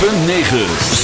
106.9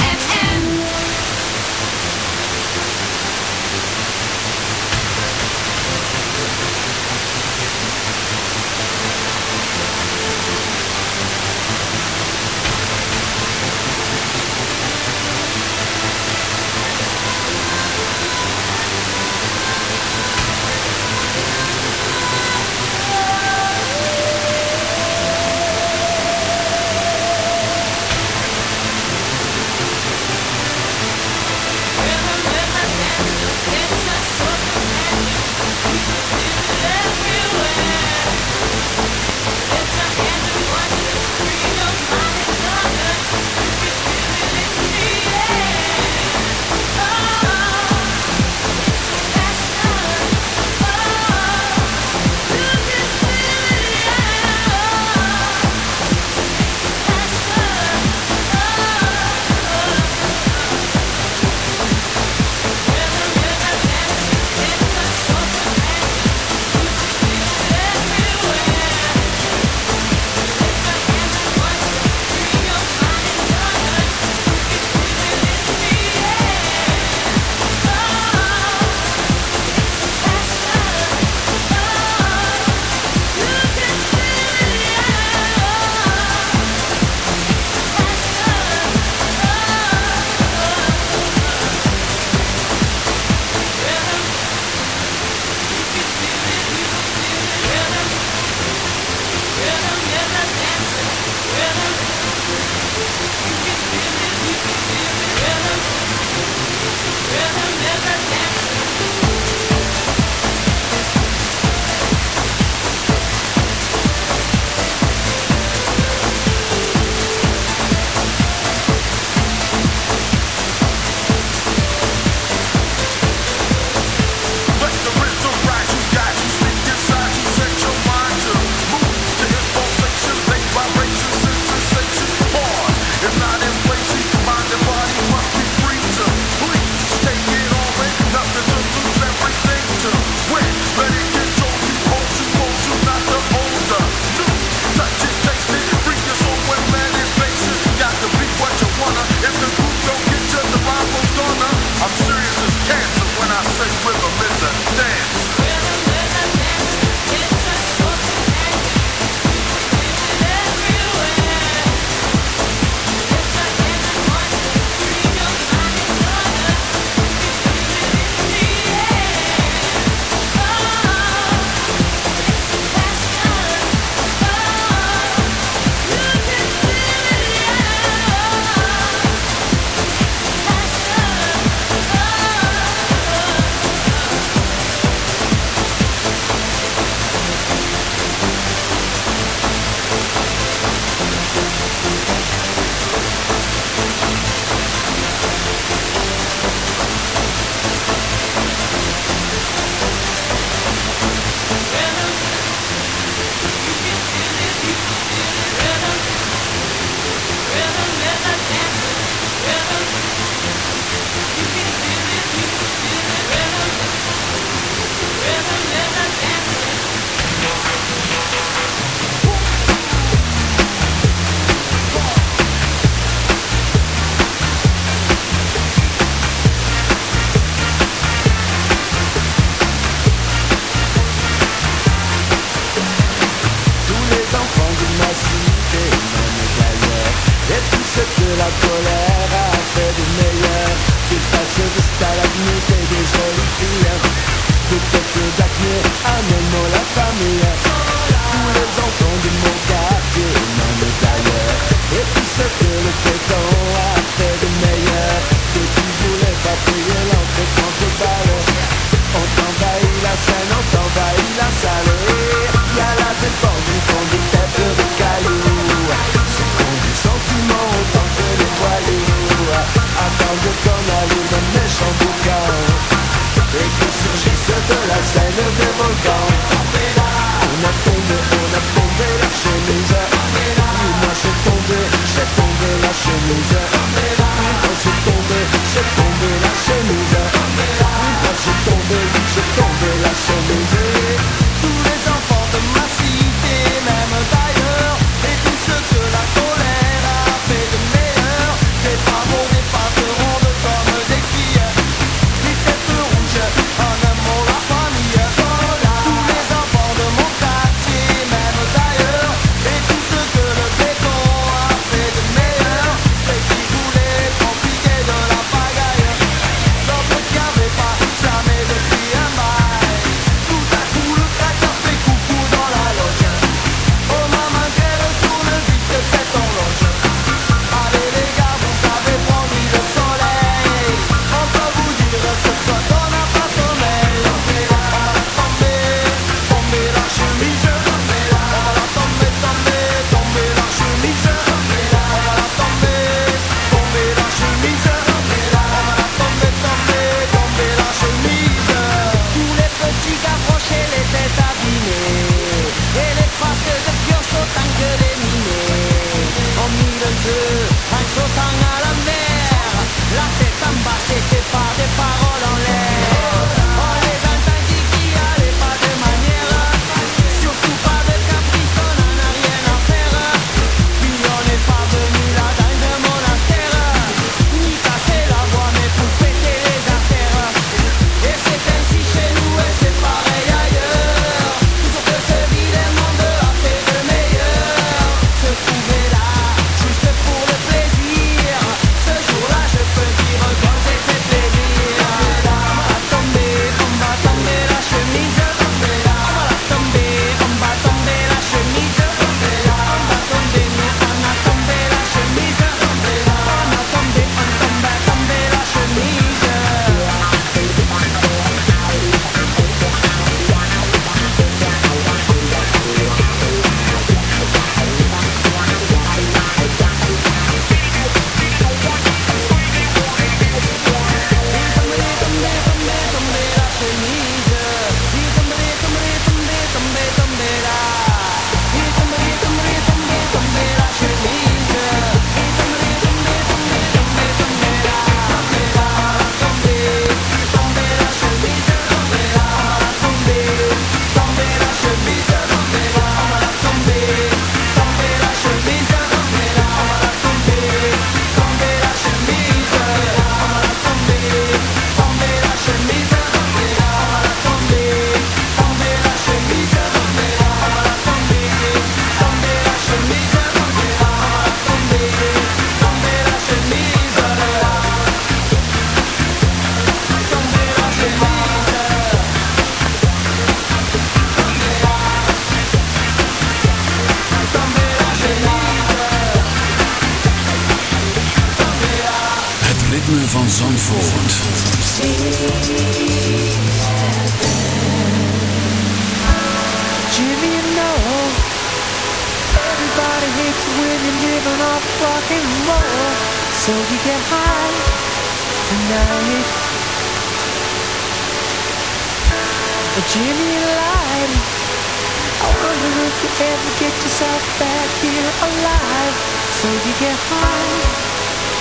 you ever get yourself back here alive. So you get high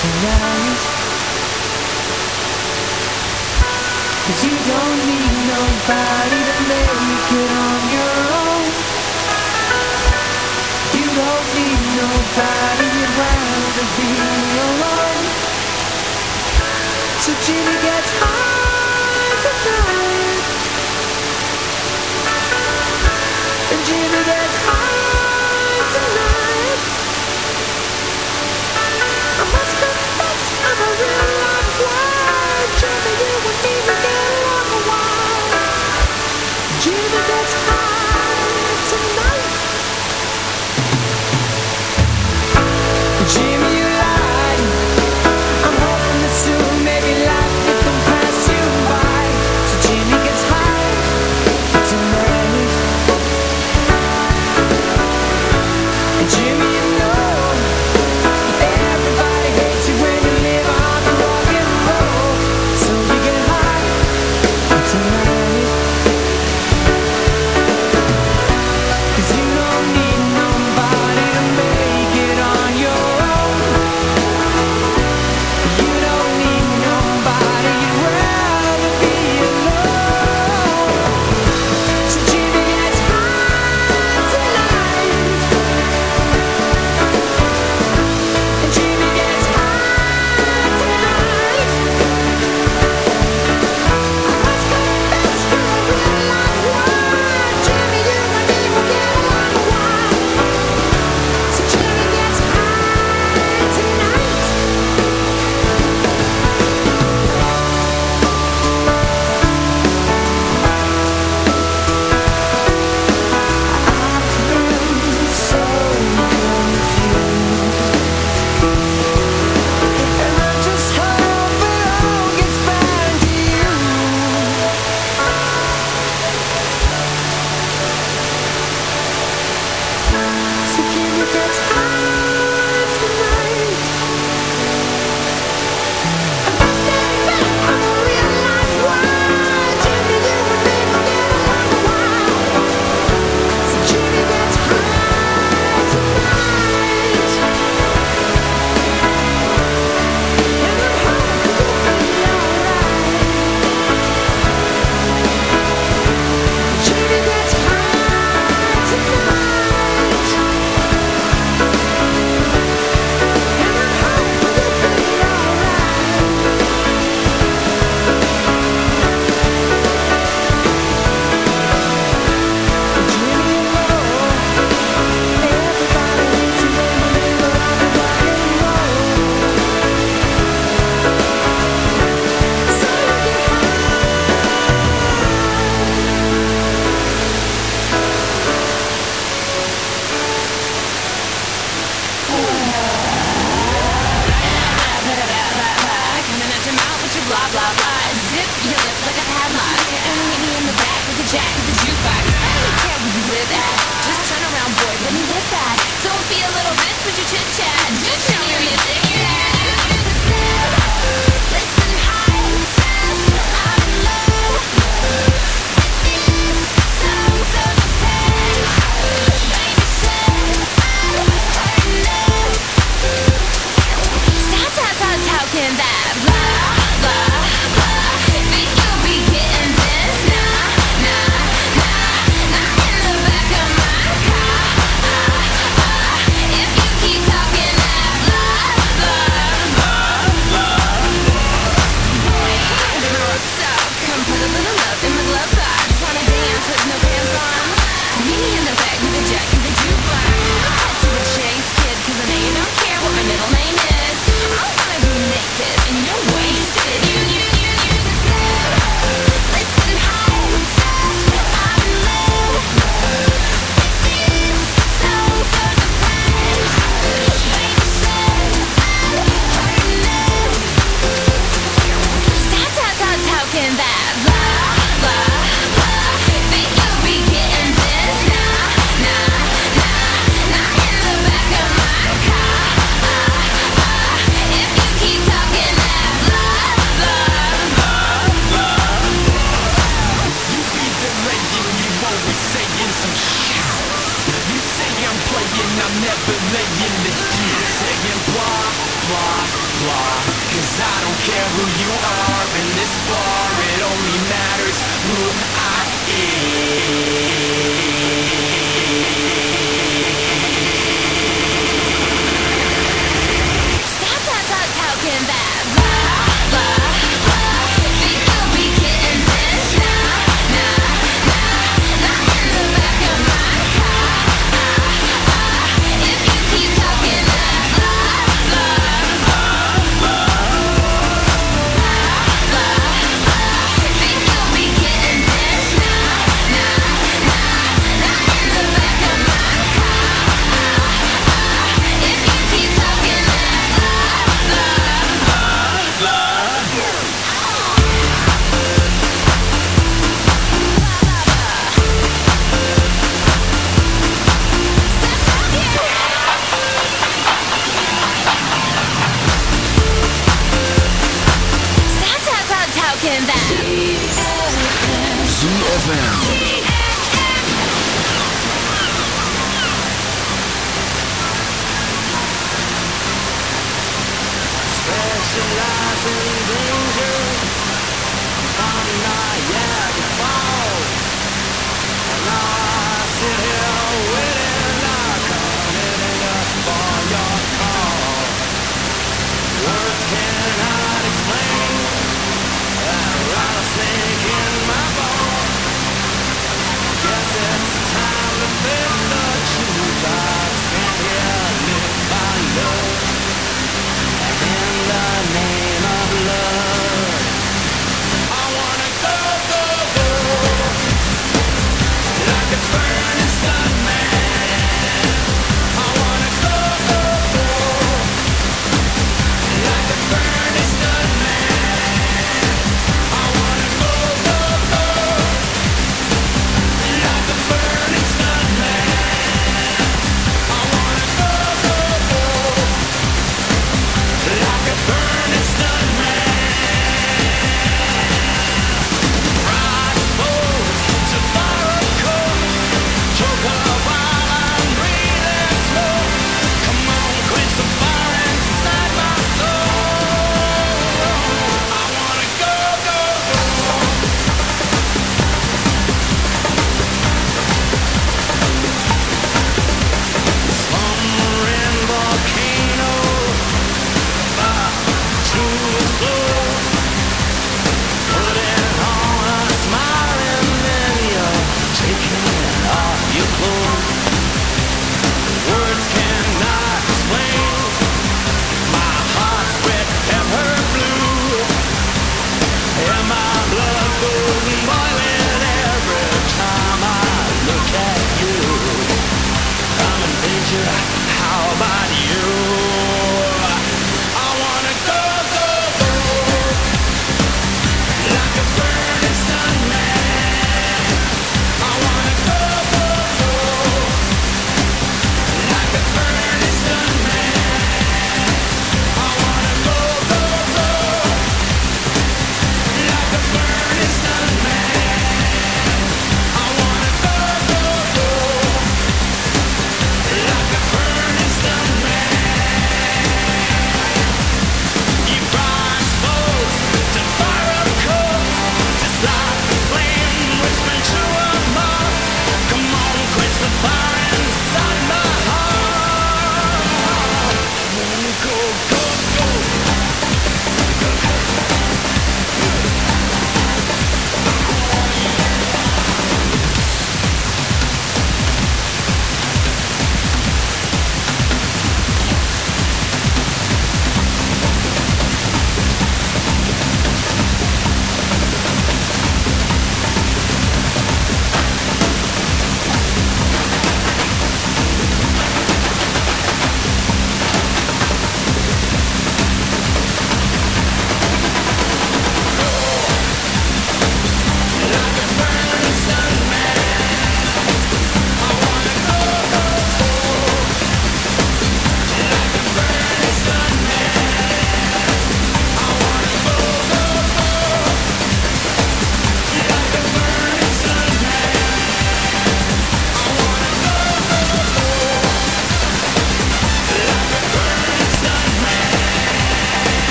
tonight. Cause you don't need nobody to make it on your own. You don't need nobody around to be alone. So Jimmy gets high tonight. I'm a real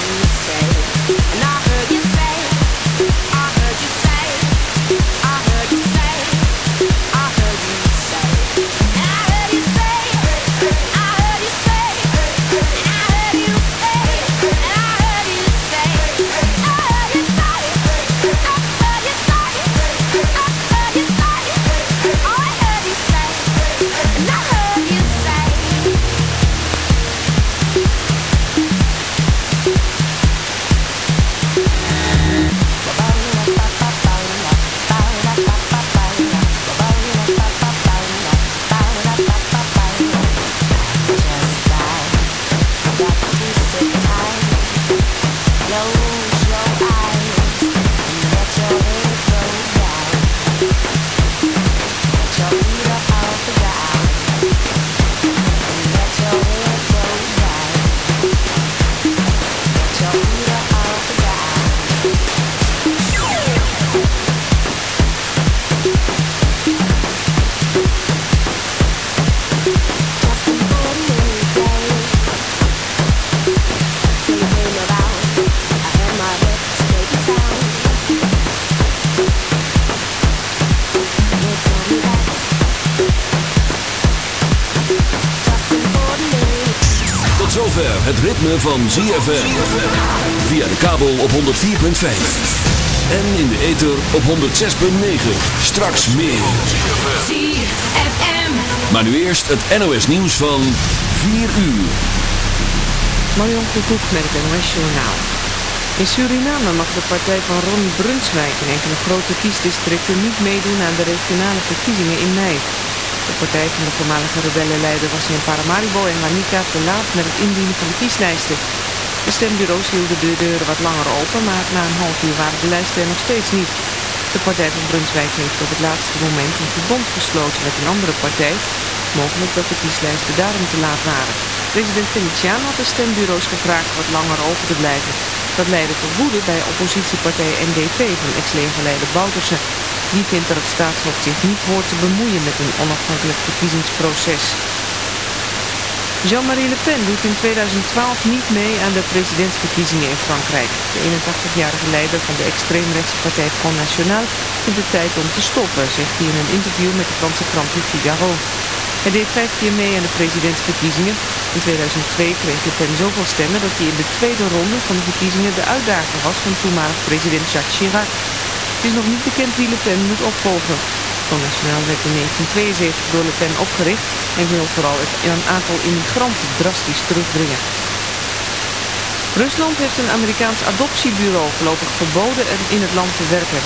you say? 104.5. En in de ether op 106.9. Straks meer. ZFM. Maar nu eerst het NOS nieuws van 4 uur. Marion Koekoek met het NOS Journaal. In Suriname mag de partij van Ronnie Brunswijk in enkele grote kiesdistricten niet meedoen aan de regionale verkiezingen in mei. De partij van de voormalige rebellenleider was in Paramaribo en Manica te laat met het indienen van de kieslijsten. De stembureaus hielden de deuren wat langer open, maar na een half uur waren de lijsten er nog steeds niet. De partij van Brunswijk heeft op het laatste moment een verbond gesloten met een andere partij. Mogelijk dat de kieslijsten daarom te laat waren. President Feliciano had de stembureaus gevraagd wat langer open te blijven. Dat leidde tot woede bij oppositiepartij NDP van ex-legerleider Bouterse. Die vindt dat het staatshoofd zich niet hoort te bemoeien met een onafhankelijk verkiezingsproces. Jean-Marie Le Pen doet in 2012 niet mee aan de presidentsverkiezingen in Frankrijk. De 81-jarige leider van de extreemrechtse partij Front National vindt het tijd om te stoppen, zegt hij in een interview met de Franse krant Le Figaro. Hij deed vijf keer mee aan de presidentsverkiezingen. In 2002 kreeg Le Pen zoveel stemmen dat hij in de tweede ronde van de verkiezingen de uitdager was van toenmalig president Jacques Chirac. Het is nog niet bekend wie Le Pen moet opvolgen. Front National werd in 1972 door Le Pen opgericht en wil vooral het aantal immigranten drastisch terugdringen. Rusland heeft een Amerikaans adoptiebureau voorlopig verboden er in het land te werken.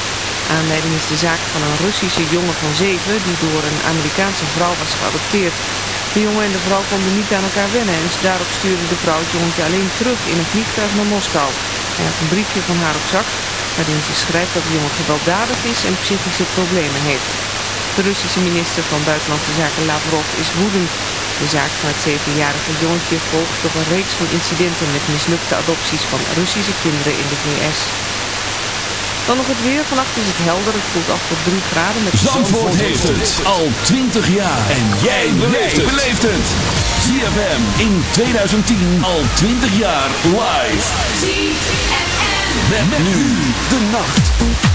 Aanleiding is de zaak van een Russische jongen van zeven die door een Amerikaanse vrouw was geadopteerd. De jongen en de vrouw konden niet aan elkaar wennen en daarop stuurde de vrouw het jongetje alleen terug in een vliegtuig naar Moskou. Hij had een briefje van haar op zak waarin ze schrijft dat de jongen gewelddadig is en psychische problemen heeft. De Russische minister van Buitenlandse Zaken Lavrov is woedend. De zaak van het zevenjarige jongetje volgt op een reeks van incidenten met mislukte adopties van Russische kinderen in de VS. Dan nog het weer. Vannacht is het helder. Het koelt af tot 3 graden met Zandvoort heeft het al 20 jaar. En jij beleeft het. ZFM in 2010 al 20 jaar live. ZFM. Met nu de nacht.